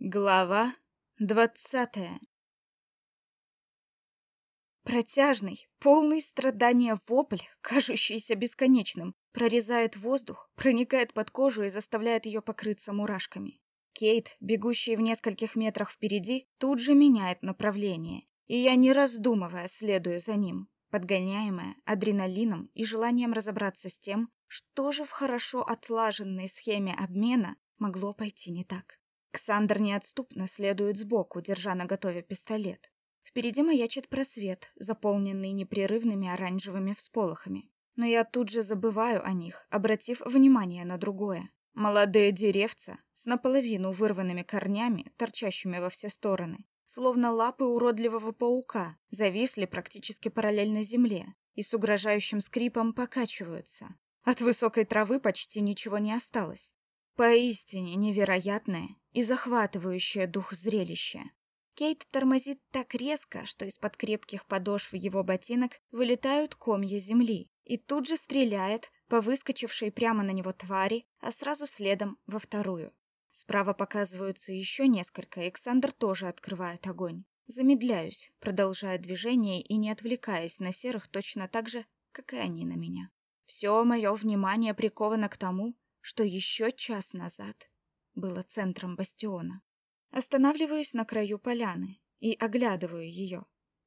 Глава двадцатая Протяжный, полный страдания вопль, кажущийся бесконечным, прорезает воздух, проникает под кожу и заставляет ее покрыться мурашками. Кейт, бегущий в нескольких метрах впереди, тут же меняет направление, и я, не раздумывая, следую за ним, подгоняемая адреналином и желанием разобраться с тем, что же в хорошо отлаженной схеме обмена могло пойти не так. Ксандр неотступно следует сбоку, держа наготове пистолет. Впереди маячит просвет, заполненный непрерывными оранжевыми всполохами. Но я тут же забываю о них, обратив внимание на другое. Молодые деревца с наполовину вырванными корнями, торчащими во все стороны, словно лапы уродливого паука, зависли практически параллельно земле и с угрожающим скрипом покачиваются. От высокой травы почти ничего не осталось. Поистине невероятное и захватывающее дух зрелище. Кейт тормозит так резко, что из-под крепких подошв его ботинок вылетают комья земли, и тут же стреляет по выскочившей прямо на него твари, а сразу следом во вторую. Справа показываются еще несколько, Александр тоже открывает огонь. Замедляюсь, продолжая движение и не отвлекаясь на серых точно так же, как и они на меня. Все мое внимание приковано к тому, что еще час назад было центром бастиона. Останавливаюсь на краю поляны и оглядываю ее,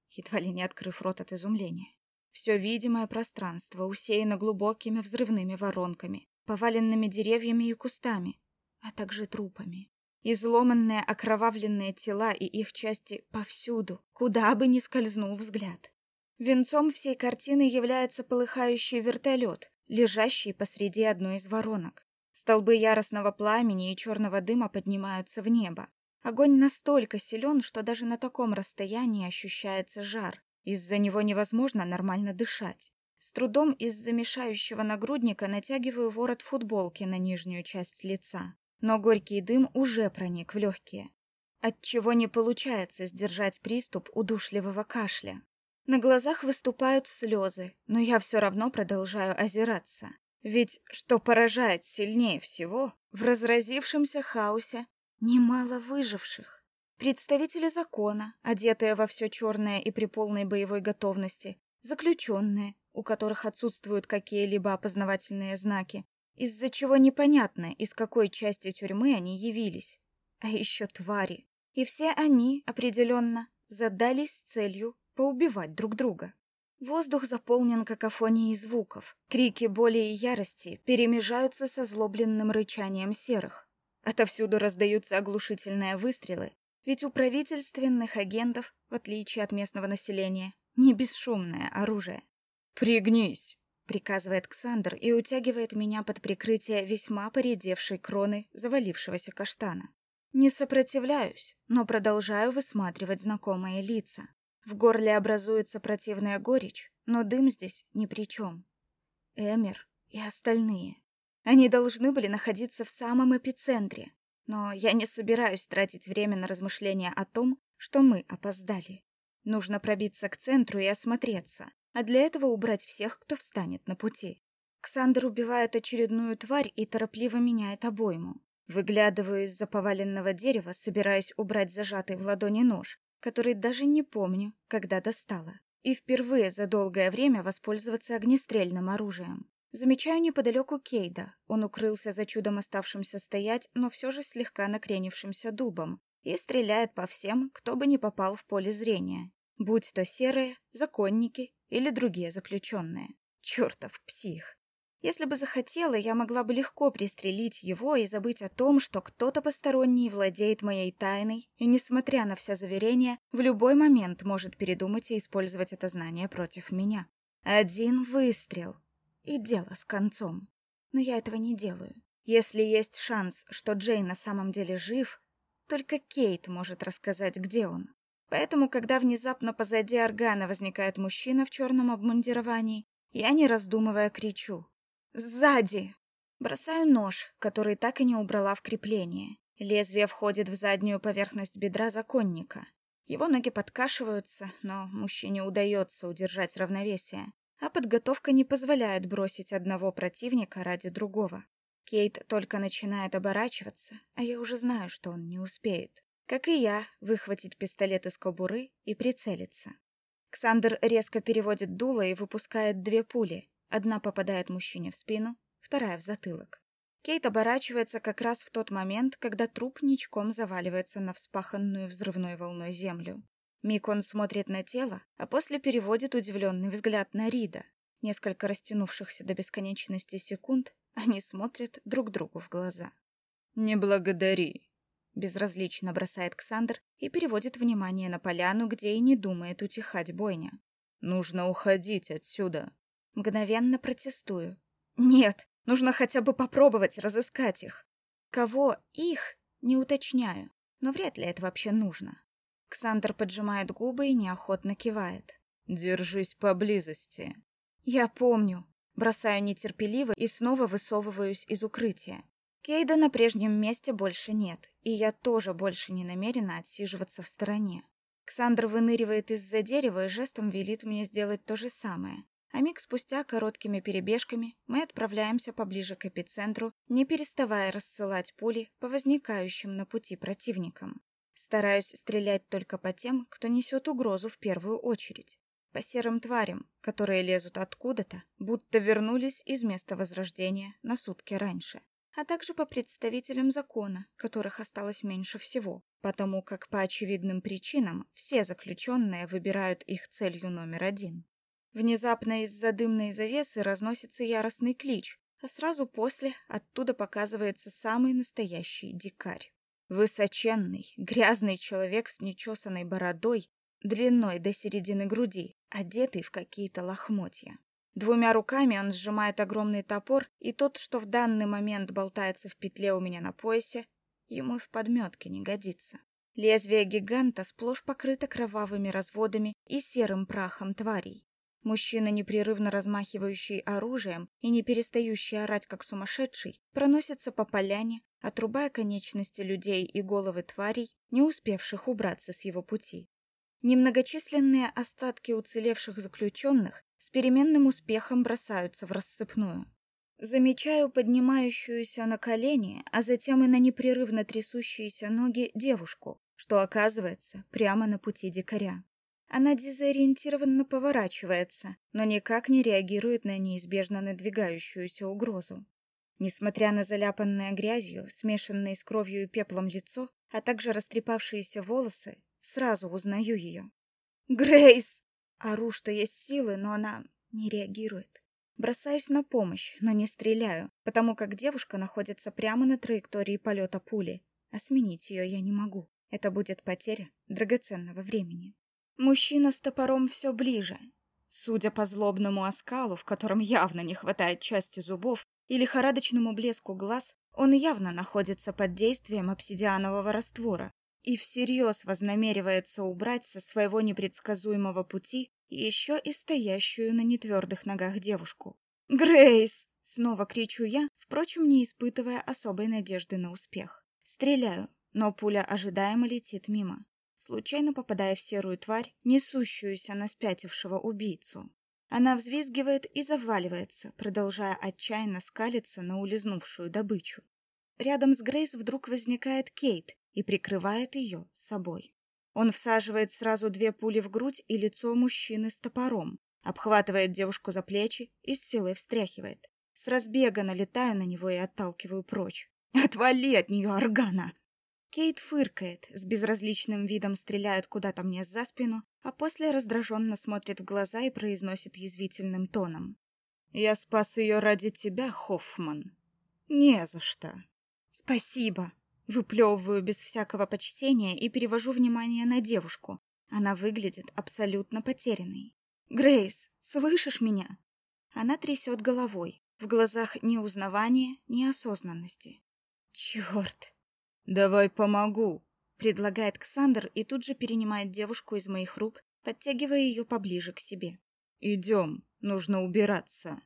едва ли не открыв рот от изумления. Все видимое пространство усеяно глубокими взрывными воронками, поваленными деревьями и кустами, а также трупами. Изломанные окровавленные тела и их части повсюду, куда бы ни скользнул взгляд. Венцом всей картины является полыхающий вертолет, лежащий посреди одной из воронок. Столбы яростного пламени и черного дыма поднимаются в небо. Огонь настолько силен, что даже на таком расстоянии ощущается жар. Из-за него невозможно нормально дышать. С трудом из-за мешающего нагрудника натягиваю ворот футболки на нижнюю часть лица. Но горький дым уже проник в легкие. Отчего не получается сдержать приступ удушливого кашля. На глазах выступают слезы, но я все равно продолжаю озираться. Ведь что поражает сильнее всего, в разразившемся хаосе немало выживших. Представители закона, одетые во все черное и при полной боевой готовности, заключенные, у которых отсутствуют какие-либо опознавательные знаки, из-за чего непонятно, из какой части тюрьмы они явились. А еще твари. И все они, определенно, задались целью поубивать друг друга. Воздух заполнен какофонией звуков. Крики боли и ярости перемежаются со злобленным рычанием серых. Отовсюду раздаются оглушительные выстрелы, ведь у правительственных агентов, в отличие от местного населения, не бесшумное оружие. «Пригнись!» — приказывает Ксандр и утягивает меня под прикрытие весьма поредевшей кроны завалившегося каштана. Не сопротивляюсь, но продолжаю высматривать знакомые лица. В горле образуется противная горечь, но дым здесь ни при чем. Эмер и остальные. Они должны были находиться в самом эпицентре, но я не собираюсь тратить время на размышления о том, что мы опоздали. Нужно пробиться к центру и осмотреться, а для этого убрать всех, кто встанет на пути. Ксандр убивает очередную тварь и торопливо меняет обойму. Выглядываю из-за поваленного дерева, собираясь убрать зажатый в ладони нож, который даже не помню, когда достала, и впервые за долгое время воспользоваться огнестрельным оружием. Замечаю неподалеку Кейда. Он укрылся за чудом оставшимся стоять, но все же слегка накренившимся дубом, и стреляет по всем, кто бы не попал в поле зрения, будь то серые, законники или другие заключенные. Чертов псих. Если бы захотела, я могла бы легко пристрелить его и забыть о том, что кто-то посторонний владеет моей тайной и, несмотря на все заверения, в любой момент может передумать и использовать это знание против меня. Один выстрел. И дело с концом. Но я этого не делаю. Если есть шанс, что Джей на самом деле жив, только Кейт может рассказать, где он. Поэтому, когда внезапно позади органа возникает мужчина в черном обмундировании, я, не раздумывая, кричу Сзади. Бросаю нож, который так и не убрала в крепление. Лезвие входит в заднюю поверхность бедра законника. Его ноги подкашиваются, но мужчине удается удержать равновесие, а подготовка не позволяет бросить одного противника ради другого. Кейт только начинает оборачиваться, а я уже знаю, что он не успеет. Как и я, выхватить пистолет из кобуры и прицелиться. Ксандр резко переводит дуло и выпускает две пули. Одна попадает мужчине в спину, вторая в затылок. Кейт оборачивается как раз в тот момент, когда труп ничком заваливается на вспаханную взрывной волной землю. Миг он смотрит на тело, а после переводит удивленный взгляд на Рида. Несколько растянувшихся до бесконечности секунд они смотрят друг другу в глаза. «Не благодари», — безразлично бросает Ксандр и переводит внимание на поляну, где и не думает утихать бойня. «Нужно уходить отсюда». Мгновенно протестую. «Нет, нужно хотя бы попробовать разыскать их. Кого их, не уточняю, но вряд ли это вообще нужно». Ксандр поджимает губы и неохотно кивает. «Держись поблизости». «Я помню», Бросаю нетерпеливо и снова высовываюсь из укрытия. Кейда на прежнем месте больше нет, и я тоже больше не намерена отсиживаться в стороне. Ксандр выныривает из-за дерева и жестом велит мне сделать то же самое. А миг спустя короткими перебежками мы отправляемся поближе к эпицентру, не переставая рассылать пули по возникающим на пути противникам. Стараюсь стрелять только по тем, кто несет угрозу в первую очередь по серым тварям, которые лезут откуда-то, будто вернулись из места возрождения на сутки раньше, а также по представителям закона, которых осталось меньше всего, потому как по очевидным причинам все заключенные выбирают их целью номер один. Внезапно из-за дымной завесы разносится яростный клич, а сразу после оттуда показывается самый настоящий дикарь. Высоченный, грязный человек с нечесанной бородой длиной до середины груди, одетый в какие-то лохмотья. Двумя руками он сжимает огромный топор, и тот, что в данный момент болтается в петле у меня на поясе, ему в подметке не годится. Лезвие гиганта сплошь покрыто кровавыми разводами и серым прахом тварей. Мужчина, непрерывно размахивающий оружием и не перестающий орать как сумасшедший, проносится по поляне, отрубая конечности людей и головы тварей, не успевших убраться с его пути. Немногочисленные остатки уцелевших заключенных с переменным успехом бросаются в рассыпную. Замечаю поднимающуюся на колени, а затем и на непрерывно трясущиеся ноги девушку, что оказывается прямо на пути дикаря. Она дезориентированно поворачивается, но никак не реагирует на неизбежно надвигающуюся угрозу. Несмотря на заляпанное грязью, смешанное с кровью и пеплом лицо, а также растрепавшиеся волосы, Сразу узнаю ее. «Грейс!» Ору, что есть силы, но она не реагирует. Бросаюсь на помощь, но не стреляю, потому как девушка находится прямо на траектории полета пули, а сменить ее я не могу. Это будет потеря драгоценного времени. Мужчина с топором все ближе. Судя по злобному оскалу, в котором явно не хватает части зубов, и лихорадочному блеску глаз, он явно находится под действием обсидианового раствора, и всерьез вознамеривается убрать со своего непредсказуемого пути еще и стоящую на нетвердых ногах девушку. «Грейс!» — снова кричу я, впрочем, не испытывая особой надежды на успех. Стреляю, но пуля ожидаемо летит мимо, случайно попадая в серую тварь, несущуюся на спятившего убийцу. Она взвизгивает и заваливается, продолжая отчаянно скалиться на улизнувшую добычу. Рядом с Грейс вдруг возникает Кейт и прикрывает ее собой. Он всаживает сразу две пули в грудь и лицо мужчины с топором, обхватывает девушку за плечи и с силой встряхивает. С разбега налетаю на него и отталкиваю прочь. «Отвали от нее, Органа!» Кейт фыркает, с безразличным видом стреляет куда-то мне за спину, а после раздраженно смотрит в глаза и произносит язвительным тоном. «Я спас ее ради тебя, Хоффман». «Не за что». «Спасибо», Выплевываю без всякого почтения и перевожу внимание на девушку. Она выглядит абсолютно потерянной. «Грейс, слышишь меня?» Она трясет головой. В глазах ни узнавания, ни осознанности. «Черт!» «Давай помогу», — предлагает Ксандр и тут же перенимает девушку из моих рук, подтягивая ее поближе к себе. «Идем, нужно убираться».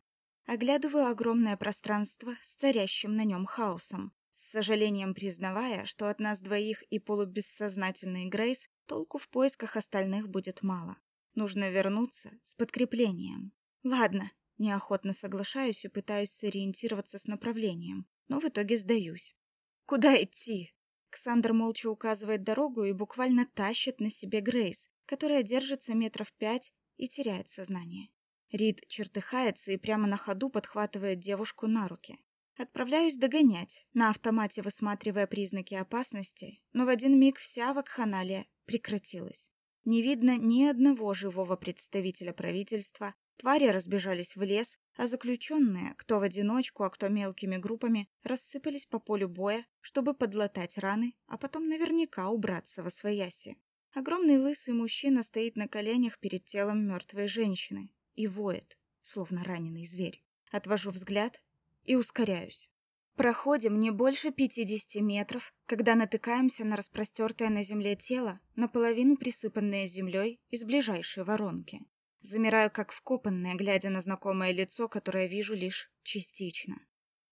Оглядываю огромное пространство с царящим на нем хаосом с сожалением признавая, что от нас двоих и полубессознательный Грейс толку в поисках остальных будет мало. Нужно вернуться с подкреплением. Ладно, неохотно соглашаюсь и пытаюсь сориентироваться с направлением. но в итоге сдаюсь. Куда идти? Ксандр молча указывает дорогу и буквально тащит на себе Грейс, которая держится метров пять и теряет сознание. Рид чертыхается и прямо на ходу подхватывает девушку на руки. Отправляюсь догонять, на автомате высматривая признаки опасности, но в один миг вся вакханалия прекратилась. Не видно ни одного живого представителя правительства, твари разбежались в лес, а заключенные, кто в одиночку, а кто мелкими группами, рассыпались по полю боя, чтобы подлатать раны, а потом наверняка убраться во свояси. Огромный лысый мужчина стоит на коленях перед телом мертвой женщины и воет, словно раненый зверь. Отвожу взгляд и ускоряюсь. Проходим не больше 50 метров, когда натыкаемся на распростертое на земле тело, наполовину присыпанное землей из ближайшей воронки. Замираю как вкопанная, глядя на знакомое лицо, которое вижу лишь частично.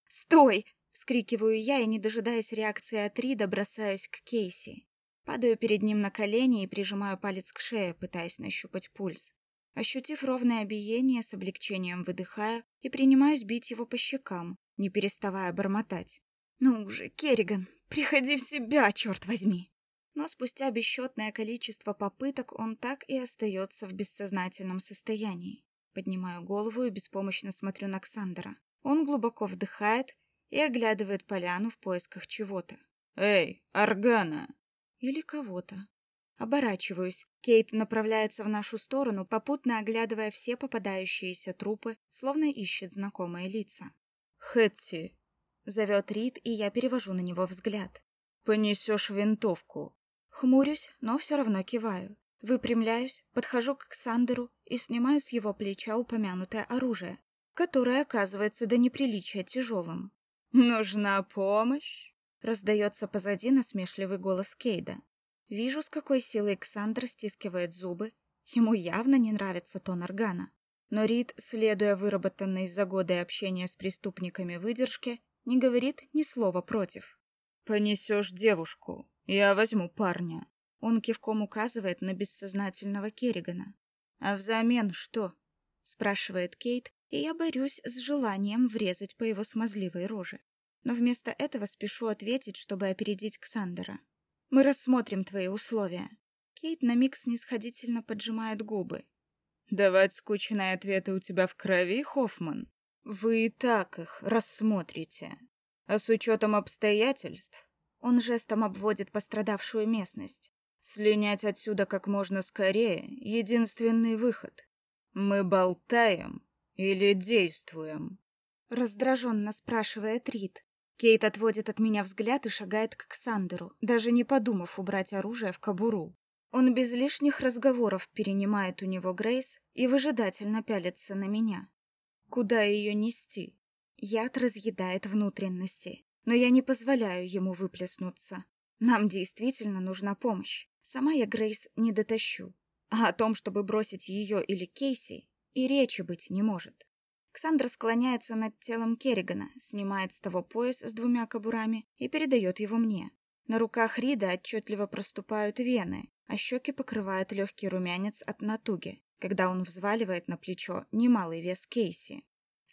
«Стой!» — вскрикиваю я и, не дожидаясь реакции от Рида, бросаюсь к Кейси. Падаю перед ним на колени и прижимаю палец к шее, пытаясь нащупать пульс. Ощутив ровное биение, с облегчением выдыхаю и принимаюсь бить его по щекам, не переставая бормотать. «Ну уже, Керриган, приходи в себя, черт возьми!» Но спустя бесчетное количество попыток он так и остается в бессознательном состоянии. Поднимаю голову и беспомощно смотрю на Ксандера. Он глубоко вдыхает и оглядывает поляну в поисках чего-то. «Эй, Аргана!» Или кого-то. Оборачиваюсь. Кейт направляется в нашу сторону, попутно оглядывая все попадающиеся трупы, словно ищет знакомые лица. «Хэтти!» — зовет Рид, и я перевожу на него взгляд. «Понесешь винтовку!» Хмурюсь, но все равно киваю. Выпрямляюсь, подхожу к Ксандеру и снимаю с его плеча упомянутое оружие, которое оказывается до неприличия тяжелым. «Нужна помощь?» — раздается позади насмешливый голос Кейда. Вижу, с какой силой Александр стискивает зубы. Ему явно не нравится тон органа. Но Рид, следуя выработанной за годы общения с преступниками выдержке, не говорит ни слова против. «Понесешь девушку, я возьму парня». Он кивком указывает на бессознательного Керригана. «А взамен что?» — спрашивает Кейт, и я борюсь с желанием врезать по его смазливой роже. Но вместо этого спешу ответить, чтобы опередить Ксандера. Мы рассмотрим твои условия. Кейт на миг снисходительно поджимает губы. Давать скучные ответы у тебя в крови, Хоффман? Вы и так их рассмотрите. А с учетом обстоятельств... Он жестом обводит пострадавшую местность. Слинять отсюда как можно скорее — единственный выход. Мы болтаем или действуем? Раздраженно спрашивает Рид. Кейт отводит от меня взгляд и шагает к Ксандеру, даже не подумав убрать оружие в кобуру. Он без лишних разговоров перенимает у него Грейс и выжидательно пялится на меня. Куда ее нести? Яд разъедает внутренности, но я не позволяю ему выплеснуться. Нам действительно нужна помощь. Сама я Грейс не дотащу. А о том, чтобы бросить ее или Кейси, и речи быть не может. Ксандра склоняется над телом Керригана, снимает с того пояс с двумя кобурами и передает его мне. На руках Рида отчетливо проступают вены, а щеки покрывает легкий румянец от натуги, когда он взваливает на плечо немалый вес Кейси.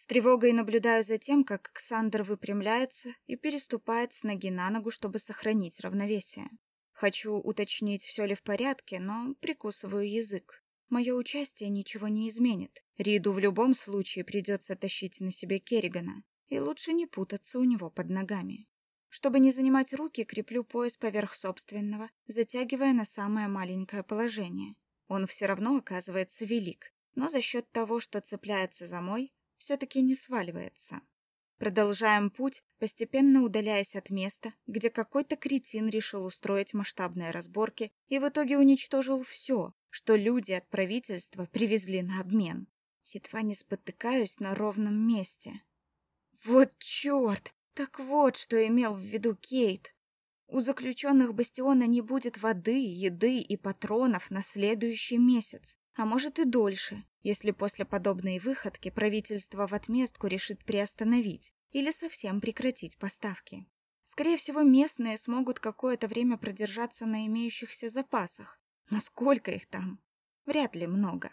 С тревогой наблюдаю за тем, как Ксандр выпрямляется и переступает с ноги на ногу, чтобы сохранить равновесие. Хочу уточнить, все ли в порядке, но прикусываю язык. Мое участие ничего не изменит. Риду в любом случае придется тащить на себе Керригана, и лучше не путаться у него под ногами. Чтобы не занимать руки, креплю пояс поверх собственного, затягивая на самое маленькое положение. Он все равно оказывается велик, но за счет того, что цепляется за мой, все-таки не сваливается. Продолжаем путь, постепенно удаляясь от места, где какой-то кретин решил устроить масштабные разборки и в итоге уничтожил все, что люди от правительства привезли на обмен. Едва не спотыкаюсь на ровном месте. Вот черт! Так вот, что имел в виду Кейт. У заключенных бастиона не будет воды, еды и патронов на следующий месяц, а может и дольше, если после подобной выходки правительство в отместку решит приостановить или совсем прекратить поставки. Скорее всего, местные смогут какое-то время продержаться на имеющихся запасах. Насколько их там? Вряд ли много.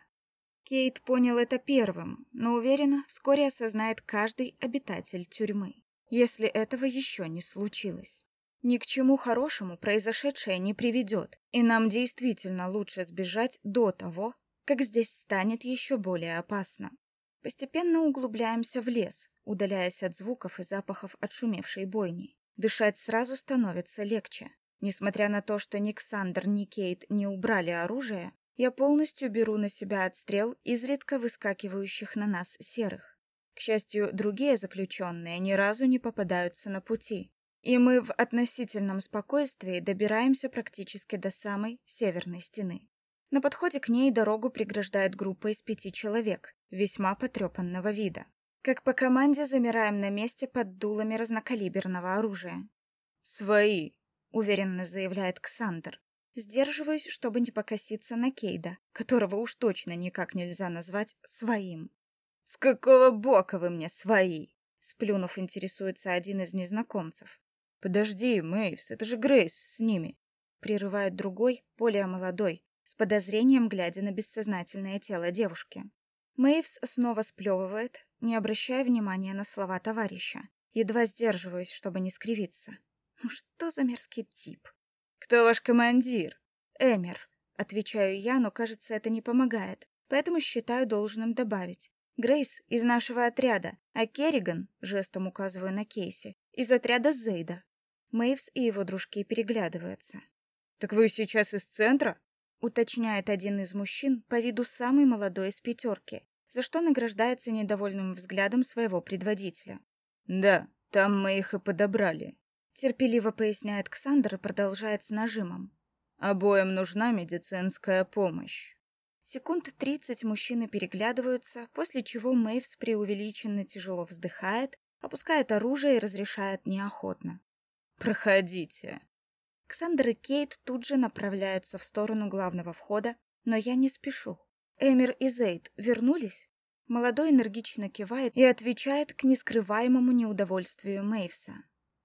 Кейт понял это первым, но уверена, вскоре осознает каждый обитатель тюрьмы. если этого еще не случилось. Ни к чему хорошему произошедшее не приведет, и нам действительно лучше сбежать до того, как здесь станет еще более опасно. Постепенно углубляемся в лес, удаляясь от звуков и запахов отшумевшей бойни. Дышать сразу становится легче. Несмотря на то, что ни Ксандр, ни Кейт не убрали оружие, я полностью беру на себя отстрел изредка выскакивающих на нас серых. К счастью, другие заключенные ни разу не попадаются на пути, и мы в относительном спокойствии добираемся практически до самой северной стены. На подходе к ней дорогу преграждает группа из пяти человек, весьма потрепанного вида. Как по команде замираем на месте под дулами разнокалиберного оружия. «Свои», — уверенно заявляет Ксандр. Сдерживаюсь, чтобы не покоситься на Кейда, которого уж точно никак нельзя назвать своим. «С какого бока вы мне свои?» Сплюнув, интересуется один из незнакомцев. «Подожди, Мэйвс, это же Грейс с ними!» Прерывает другой, более молодой, с подозрением глядя на бессознательное тело девушки. Мэйвс снова сплевывает, не обращая внимания на слова товарища. Едва сдерживаюсь, чтобы не скривиться. Ну что за мерзкий тип? «Кто ваш командир?» «Эмер», — отвечаю я, но, кажется, это не помогает, поэтому считаю должным добавить. Грейс из нашего отряда, а Керриган, жестом указываю на Кейси, из отряда Зейда. Мэйвс и его дружки переглядываются. «Так вы сейчас из центра?» Уточняет один из мужчин, по виду самый молодой из пятерки, за что награждается недовольным взглядом своего предводителя. «Да, там мы их и подобрали», — терпеливо поясняет Ксандр и продолжает с нажимом. «Обоим нужна медицинская помощь». Секунд тридцать мужчины переглядываются, после чего Мэйвс преувеличенно тяжело вздыхает, опускает оружие и разрешает неохотно. «Проходите». Ксандр и Кейт тут же направляются в сторону главного входа, но я не спешу. Эмир и Зейд вернулись? Молодой энергично кивает и отвечает к нескрываемому неудовольствию Мэйвса.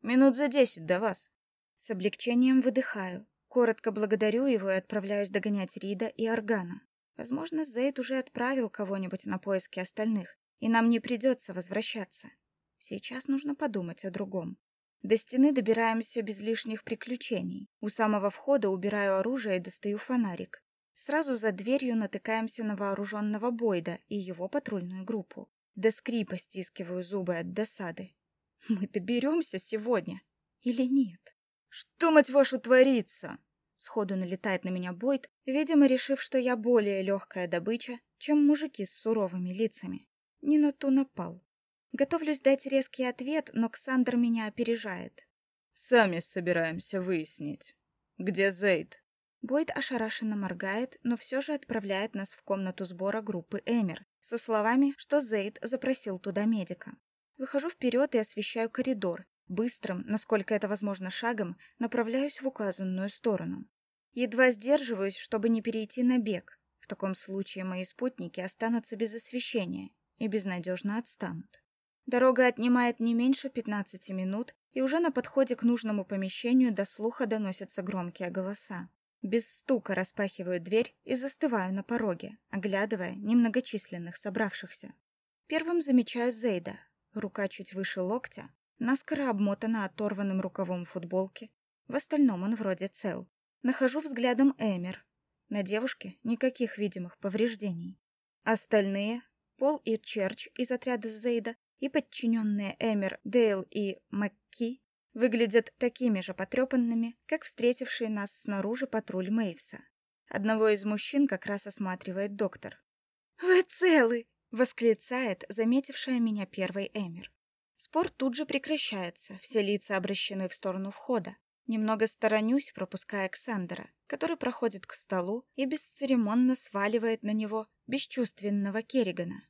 «Минут за десять до вас». С облегчением выдыхаю. Коротко благодарю его и отправляюсь догонять Рида и Органа. Возможно, Зейд уже отправил кого-нибудь на поиски остальных, и нам не придется возвращаться. Сейчас нужно подумать о другом. До стены добираемся без лишних приключений. У самого входа убираю оружие и достаю фонарик. Сразу за дверью натыкаемся на вооруженного Бойда и его патрульную группу. До скрипа стискиваю зубы от досады. Мы доберемся сегодня или нет? Что, мать вашу, творится? Сходу налетает на меня Бойд, видимо, решив, что я более легкая добыча, чем мужики с суровыми лицами. Не на ту напал. Готовлюсь дать резкий ответ, но Ксандр меня опережает. «Сами собираемся выяснить. Где Зейд?» Бойд ошарашенно моргает, но все же отправляет нас в комнату сбора группы Эмер со словами, что Зейд запросил туда медика. Выхожу вперед и освещаю коридор. Быстрым, насколько это возможно шагом, направляюсь в указанную сторону. Едва сдерживаюсь, чтобы не перейти на бег. В таком случае мои спутники останутся без освещения и безнадежно отстанут. Дорога отнимает не меньше 15 минут, и уже на подходе к нужному помещению до слуха доносятся громкие голоса. Без стука распахиваю дверь и застываю на пороге, оглядывая немногочисленных собравшихся. Первым замечаю Зейда. Рука чуть выше локтя, наскоро обмотана оторванным рукавом футболки. В остальном он вроде цел. Нахожу взглядом Эмер. На девушке никаких видимых повреждений. Остальные, Пол и Черч из отряда Зейда, и подчиненные Эмер, Дейл и Макки выглядят такими же потрепанными, как встретивший нас снаружи патруль Мэйвса. Одного из мужчин как раз осматривает доктор. «Вы целы!» — восклицает заметившая меня первой Эмер. Спор тут же прекращается, все лица обращены в сторону входа. Немного сторонюсь, пропуская Александра, который проходит к столу и бесцеремонно сваливает на него бесчувственного Керригана.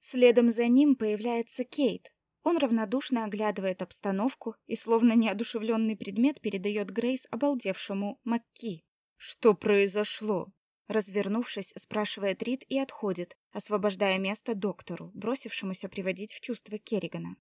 Следом за ним появляется Кейт. Он равнодушно оглядывает обстановку и, словно неодушевленный предмет, передает Грейс обалдевшему Макки. «Что произошло?» Развернувшись, спрашивает Рид и отходит, освобождая место доктору, бросившемуся приводить в чувство Керригана.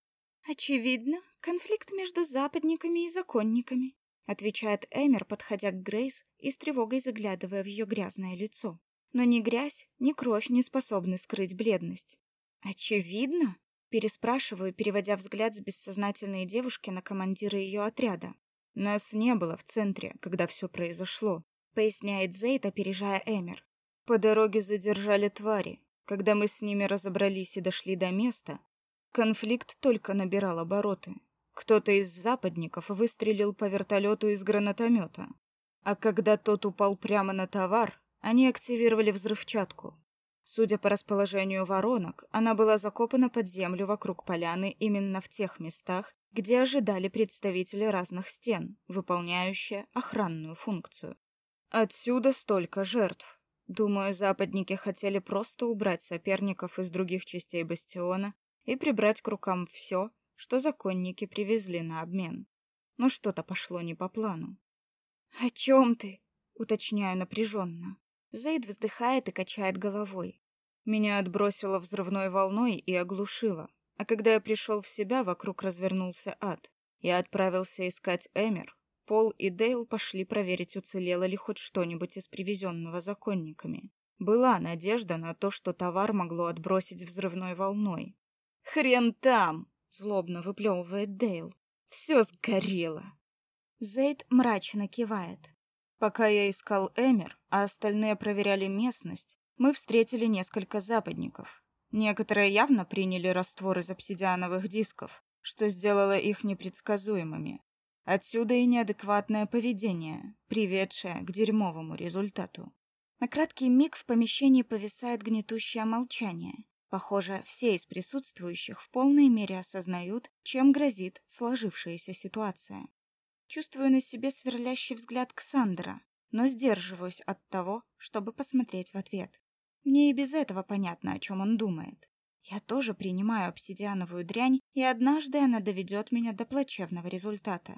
«Очевидно, конфликт между западниками и законниками», отвечает Эмер, подходя к Грейс и с тревогой заглядывая в ее грязное лицо. Но ни грязь, ни кровь не способны скрыть бледность. Очевидно? Переспрашиваю, переводя взгляд с бессознательной девушки на командира ее отряда. Нас не было в центре, когда все произошло, поясняет Зейд, опережая Эмер. По дороге задержали твари. Когда мы с ними разобрались и дошли до места, конфликт только набирал обороты. Кто-то из западников выстрелил по вертолету из гранатомета. А когда тот упал прямо на товар, они активировали взрывчатку. Судя по расположению воронок, она была закопана под землю вокруг поляны именно в тех местах, где ожидали представители разных стен, выполняющие охранную функцию. Отсюда столько жертв. Думаю, западники хотели просто убрать соперников из других частей бастиона и прибрать к рукам все, что законники привезли на обмен. Но что-то пошло не по плану. «О чем ты?» — уточняю напряженно. Зейд вздыхает и качает головой. Меня отбросило взрывной волной и оглушило. А когда я пришел в себя, вокруг развернулся ад. Я отправился искать Эмер. Пол и Дейл пошли проверить, уцелело ли хоть что-нибудь из привезенного законниками. Была надежда на то, что товар могло отбросить взрывной волной. «Хрен там!» Злобно выплевывает Дейл. Все сгорело. Зейд мрачно кивает. Пока я искал Эмер, а остальные проверяли местность, мы встретили несколько западников. Некоторые явно приняли раствор из обсидиановых дисков, что сделало их непредсказуемыми. Отсюда и неадекватное поведение, приведшее к дерьмовому результату. На краткий миг в помещении повисает гнетущее молчание. Похоже, все из присутствующих в полной мере осознают, чем грозит сложившаяся ситуация. Чувствую на себе сверлящий взгляд Ксандра, но сдерживаюсь от того, чтобы посмотреть в ответ. Мне и без этого понятно, о чем он думает. Я тоже принимаю обсидиановую дрянь, и однажды она доведет меня до плачевного результата.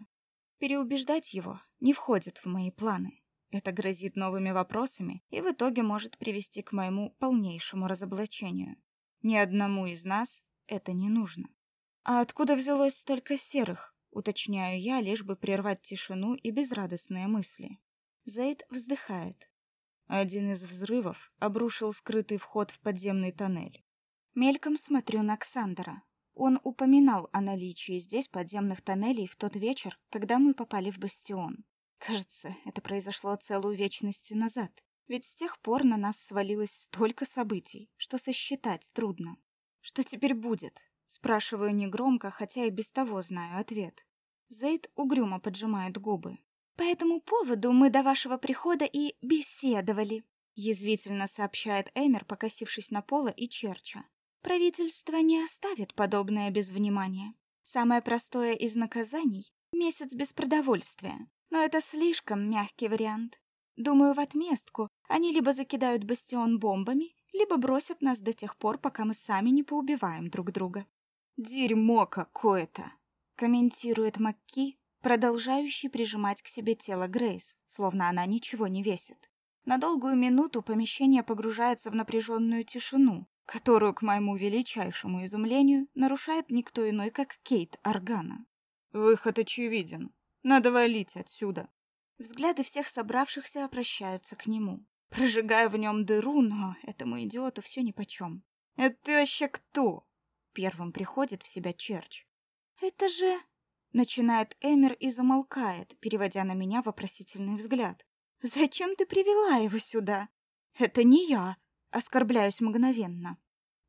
Переубеждать его не входит в мои планы. Это грозит новыми вопросами и в итоге может привести к моему полнейшему разоблачению. Ни одному из нас это не нужно. А откуда взялось столько серых? Уточняю я, лишь бы прервать тишину и безрадостные мысли. Зейд вздыхает. Один из взрывов обрушил скрытый вход в подземный тоннель. Мельком смотрю на Ксандера. Он упоминал о наличии здесь подземных тоннелей в тот вечер, когда мы попали в бастион. Кажется, это произошло целую вечность назад. Ведь с тех пор на нас свалилось столько событий, что сосчитать трудно. Что теперь будет? Спрашиваю негромко, хотя и без того знаю ответ. Зейд угрюмо поджимает губы. По этому поводу мы до вашего прихода и беседовали, язвительно сообщает Эмер, покосившись на Пола и Черча. Правительство не оставит подобное без внимания. Самое простое из наказаний месяц без продовольствия. Но это слишком мягкий вариант. Думаю, в отместку они либо закидают бастион бомбами, либо бросят нас до тех пор, пока мы сами не поубиваем друг друга. Дерьмо какое-то, комментирует Макки, продолжающий прижимать к себе тело Грейс, словно она ничего не весит. На долгую минуту помещение погружается в напряженную тишину, которую, к моему величайшему изумлению, нарушает никто иной, как Кейт Аргана. Выход очевиден. Надо валить отсюда. Взгляды всех собравшихся обращаются к нему. Прожигаю в нем дыру, но этому идиоту все нипочем. «Это ты вообще кто?» Первым приходит в себя Черч. «Это же...» Начинает Эмер и замолкает, переводя на меня вопросительный взгляд. «Зачем ты привела его сюда?» «Это не я!» Оскорбляюсь мгновенно.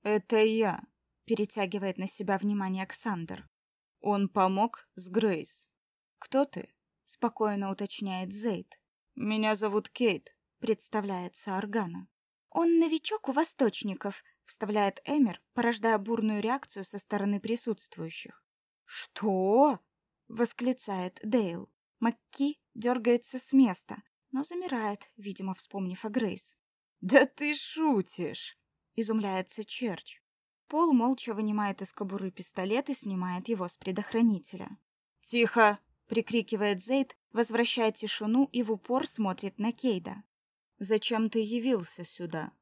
«Это я!» Перетягивает на себя внимание Александр. «Он помог с Грейс. Кто ты?» спокойно уточняет Зейд. Меня зовут Кейт, представляется Аргана. Он новичок у восточников, вставляет Эмер, порождая бурную реакцию со стороны присутствующих. Что? восклицает Дейл. Макки дергается с места, но замирает, видимо, вспомнив о Грейс. Да ты шутишь, изумляется Черч. Пол молча вынимает из кобуры пистолет и снимает его с предохранителя. Тихо, прикрикивает Зейд, возвращая тишину и в упор смотрит на Кейда. Зачем ты явился сюда?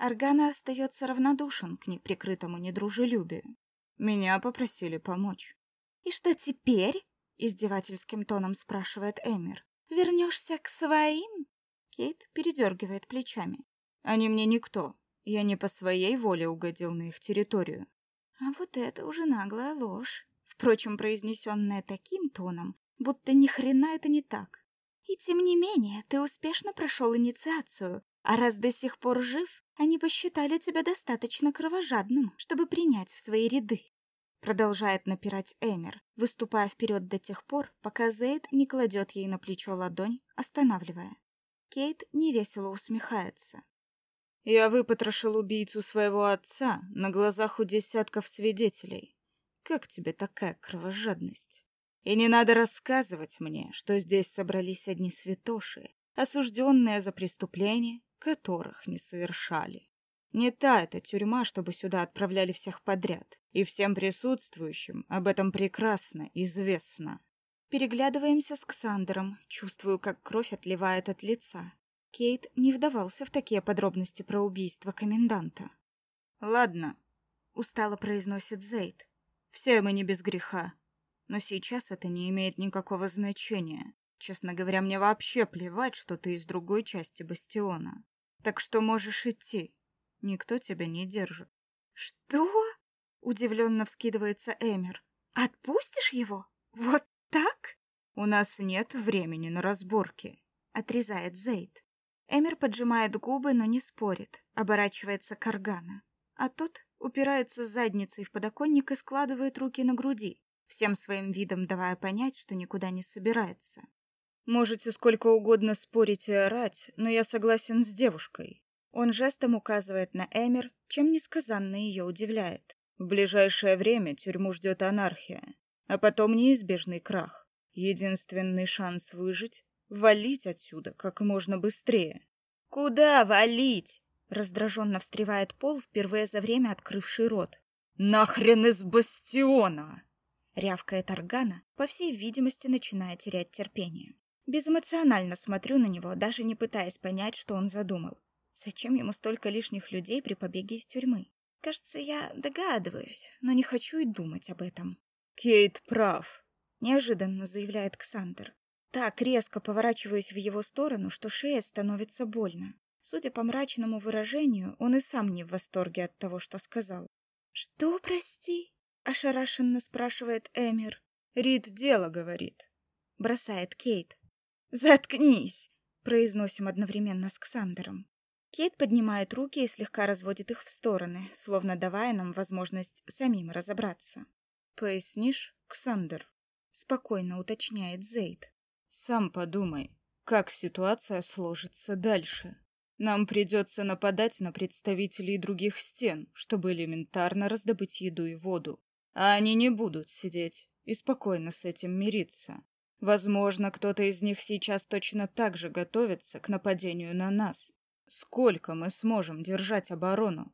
Аргана остается равнодушен к неприкрытому недружелюбию. Меня попросили помочь. И что теперь? издевательским тоном спрашивает Эмир. Вернешься к своим? Кейт передергивает плечами. Они мне никто. Я не по своей воле угодил на их территорию. А вот это уже наглая ложь. Впрочем, произнесенная таким тоном, будто ни хрена это не так. И тем не менее, ты успешно прошел инициацию, а раз до сих пор жив, они посчитали тебя достаточно кровожадным, чтобы принять в свои ряды. Продолжает напирать Эмер, выступая вперед до тех пор, пока Зейд не кладет ей на плечо ладонь, останавливая. Кейт невесело усмехается. «Я выпотрошил убийцу своего отца на глазах у десятков свидетелей. Как тебе такая кровожадность? И не надо рассказывать мне, что здесь собрались одни святоши, осужденные за преступления, которых не совершали. Не та эта тюрьма, чтобы сюда отправляли всех подряд, и всем присутствующим об этом прекрасно известно. Переглядываемся с Ксандером, чувствую, как кровь отливает от лица. Кейт не вдавался в такие подробности про убийство коменданта. «Ладно», — устало произносит Зейд. «Все мы не без греха. Но сейчас это не имеет никакого значения. Честно говоря, мне вообще плевать, что ты из другой части бастиона. Так что можешь идти. Никто тебя не держит». «Что?» — удивленно вскидывается Эмер. «Отпустишь его? Вот так?» «У нас нет времени на разборки», — отрезает Зейд. Эмер поджимает губы, но не спорит, оборачивается к Аргана. А тот упирается задницей в подоконник и складывает руки на груди, всем своим видом давая понять, что никуда не собирается. «Можете сколько угодно спорить и орать, но я согласен с девушкой». Он жестом указывает на Эмер, чем несказанно ее удивляет. «В ближайшее время тюрьму ждет анархия, а потом неизбежный крах. Единственный шанс выжить Валить отсюда как можно быстрее. Куда валить? Раздраженно встревает Пол, впервые за время открывший рот. Нахрен из бастиона! Рявкает Аргана, по всей видимости, начиная терять терпение. Безэмоционально смотрю на него, даже не пытаясь понять, что он задумал. Зачем ему столько лишних людей при побеге из тюрьмы? Кажется, я догадываюсь, но не хочу и думать об этом. Кейт прав, неожиданно заявляет Ксандер. Так резко поворачиваюсь в его сторону, что шея становится больно. Судя по мрачному выражению, он и сам не в восторге от того, что сказал. «Что, прости?» — ошарашенно спрашивает Эмир. «Рид дело говорит», — бросает Кейт. «Заткнись!» — произносим одновременно с Ксандером. Кейт поднимает руки и слегка разводит их в стороны, словно давая нам возможность самим разобраться. «Пояснишь, Ксандер?» — спокойно уточняет Зейд. Сам подумай, как ситуация сложится дальше. Нам придется нападать на представителей других стен, чтобы элементарно раздобыть еду и воду. А они не будут сидеть и спокойно с этим мириться. Возможно, кто-то из них сейчас точно так же готовится к нападению на нас. Сколько мы сможем держать оборону?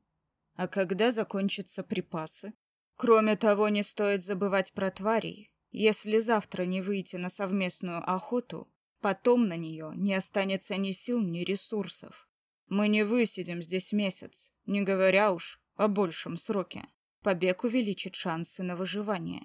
А когда закончатся припасы? Кроме того, не стоит забывать про тварей, если завтра не выйти на совместную охоту, потом на нее не останется ни сил, ни ресурсов. Мы не высидим здесь месяц, не говоря уж о большем сроке. Побег увеличит шансы на выживание.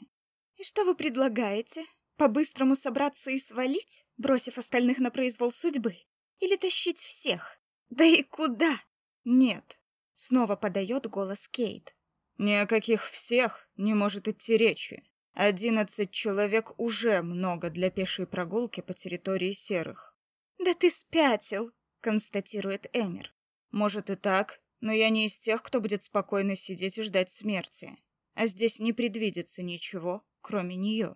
И что вы предлагаете? По-быстрому собраться и свалить, бросив остальных на произвол судьбы? Или тащить всех? Да и куда? Нет. Снова подает голос Кейт. Ни о каких всех не может идти речи. Одиннадцать человек уже много для пешей прогулки по территории серых. Да ты спятил, констатирует Эмир. Может и так, но я не из тех, кто будет спокойно сидеть и ждать смерти. А здесь не предвидится ничего, кроме нее.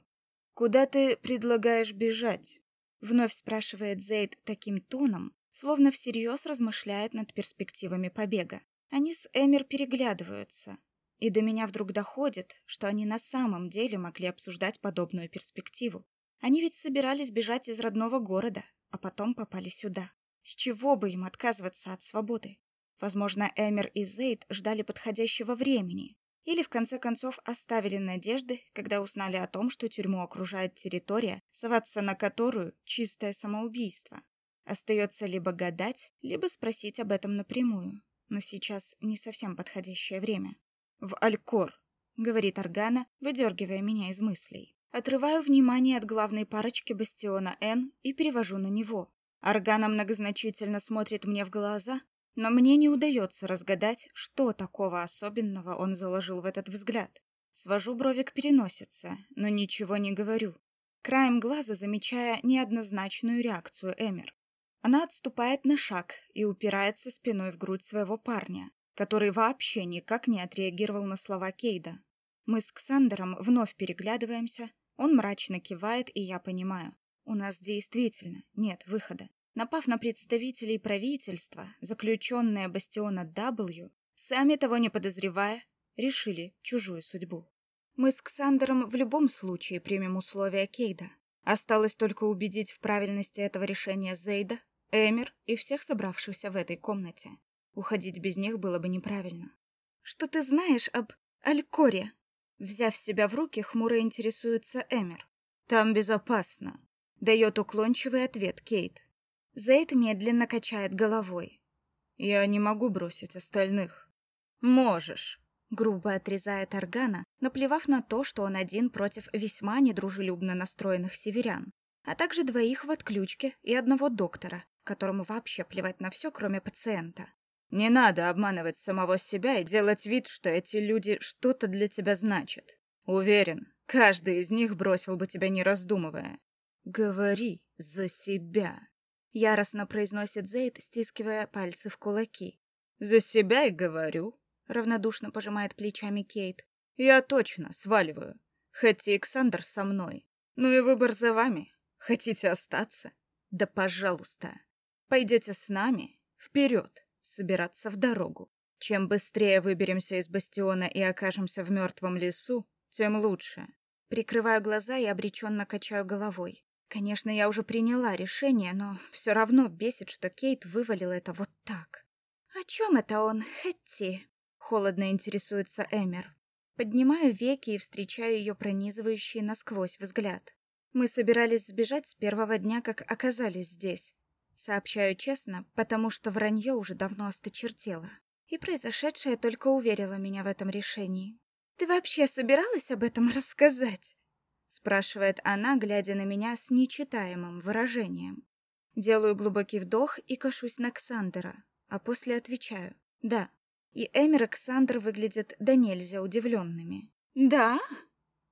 Куда ты предлагаешь бежать? Вновь спрашивает Зейд таким тоном, словно всерьез размышляет над перспективами побега. Они с Эмир переглядываются, и до меня вдруг доходит, что они на самом деле могли обсуждать подобную перспективу. Они ведь собирались бежать из родного города, а потом попали сюда. С чего бы им отказываться от свободы? Возможно, Эмер и Зейд ждали подходящего времени, или в конце концов оставили надежды, когда узнали о том, что тюрьму окружает территория, соваться на которую чистое самоубийство. Остается либо гадать, либо спросить об этом напрямую. Но сейчас не совсем подходящее время. «В Алькор», — говорит Аргана, выдергивая меня из мыслей. Отрываю внимание от главной парочки бастиона Н и перевожу на него. Аргана многозначительно смотрит мне в глаза, Но мне не удается разгадать, что такого особенного он заложил в этот взгляд. Свожу брови к переносице, но ничего не говорю. Краем глаза замечая неоднозначную реакцию Эмер. Она отступает на шаг и упирается спиной в грудь своего парня, который вообще никак не отреагировал на слова Кейда. Мы с Ксандером вновь переглядываемся, он мрачно кивает, и я понимаю, у нас действительно нет выхода. Напав на представителей правительства, заключенные бастиона W, сами того не подозревая, решили чужую судьбу. Мы с Ксандером в любом случае примем условия Кейда. Осталось только убедить в правильности этого решения Зейда, Эмир и всех собравшихся в этой комнате. Уходить без них было бы неправильно. «Что ты знаешь об Алькоре?» Взяв себя в руки, хмуро интересуется Эмир. «Там безопасно», — дает уклончивый ответ Кейт. Зейд медленно качает головой. «Я не могу бросить остальных». «Можешь», — грубо отрезает Аргана, наплевав на то, что он один против весьма недружелюбно настроенных северян, а также двоих в отключке и одного доктора, которому вообще плевать на все, кроме пациента. «Не надо обманывать самого себя и делать вид, что эти люди что-то для тебя значат. Уверен, каждый из них бросил бы тебя не раздумывая. Говори за себя». Яростно произносит Зейд, стискивая пальцы в кулаки. «За себя и говорю», — равнодушно пожимает плечами Кейт. «Я точно сваливаю. Хоть и Александр со мной. Ну и выбор за вами. Хотите остаться? Да пожалуйста. Пойдете с нами? Вперед, собираться в дорогу. Чем быстрее выберемся из бастиона и окажемся в мертвом лесу, тем лучше». Прикрываю глаза и обреченно качаю головой. Конечно, я уже приняла решение, но все равно бесит, что Кейт вывалила это вот так. «О чем это он, Хэтти?» — холодно интересуется Эмер. Поднимаю веки и встречаю ее пронизывающий насквозь взгляд. Мы собирались сбежать с первого дня, как оказались здесь. Сообщаю честно, потому что вранье уже давно осточертело. И произошедшее только уверило меня в этом решении. «Ты вообще собиралась об этом рассказать?» Спрашивает она, глядя на меня с нечитаемым выражением. Делаю глубокий вдох и кашусь на Ксандера, а после отвечаю: "Да". И Эмир и Ксандр выглядят да нельзя удивленными. "Да?"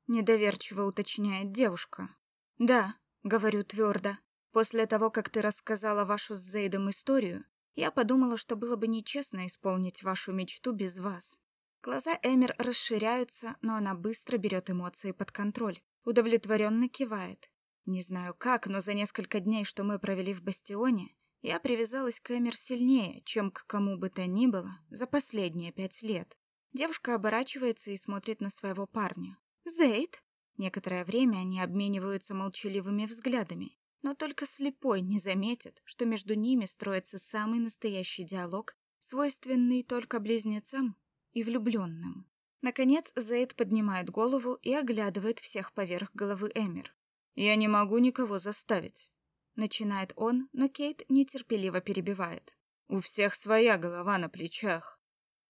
недоверчиво уточняет девушка. "Да", говорю твердо. После того, как ты рассказала вашу с Зейдом историю, я подумала, что было бы нечестно исполнить вашу мечту без вас. Глаза Эмир расширяются, но она быстро берет эмоции под контроль удовлетворенно кивает. Не знаю как, но за несколько дней, что мы провели в бастионе, я привязалась к Эмер сильнее, чем к кому бы то ни было за последние пять лет. Девушка оборачивается и смотрит на своего парня. «Зейд?» Некоторое время они обмениваются молчаливыми взглядами, но только слепой не заметит, что между ними строится самый настоящий диалог, свойственный только близнецам и влюбленным. Наконец Зейд поднимает голову и оглядывает всех поверх головы Эмир. «Я не могу никого заставить», — начинает он, но Кейт нетерпеливо перебивает. «У всех своя голова на плечах».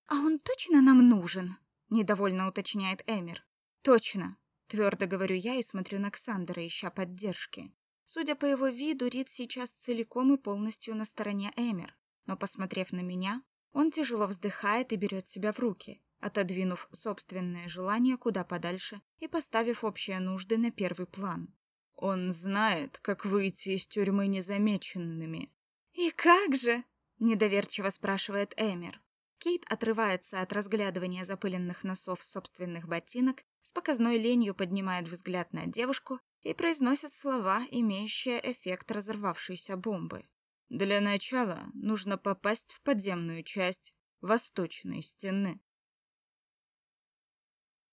«А он точно нам нужен?» — недовольно уточняет Эмир. «Точно», — твердо говорю я и смотрю на Ксандера, ища поддержки. Судя по его виду, Рид сейчас целиком и полностью на стороне Эмир, но, посмотрев на меня, он тяжело вздыхает и берет себя в руки, отодвинув собственные желания куда подальше и поставив общие нужды на первый план. Он знает, как выйти из тюрьмы незамеченными. И как же? недоверчиво спрашивает Эмир. Кейт отрывается от разглядывания запыленных носов собственных ботинок, с показной ленью поднимает взгляд на девушку и произносит слова, имеющие эффект разорвавшейся бомбы. Для начала нужно попасть в подземную часть восточной стены.